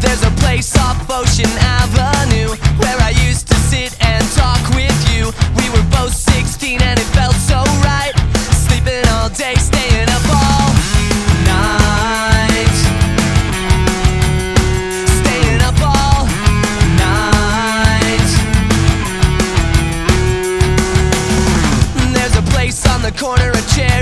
There's a place off Ocean Avenue where I used to sit and talk with you. We were both 16 and it felt so right. Sleeping all day, staying up all night. Staying up all night. There's a place on the corner of Cherry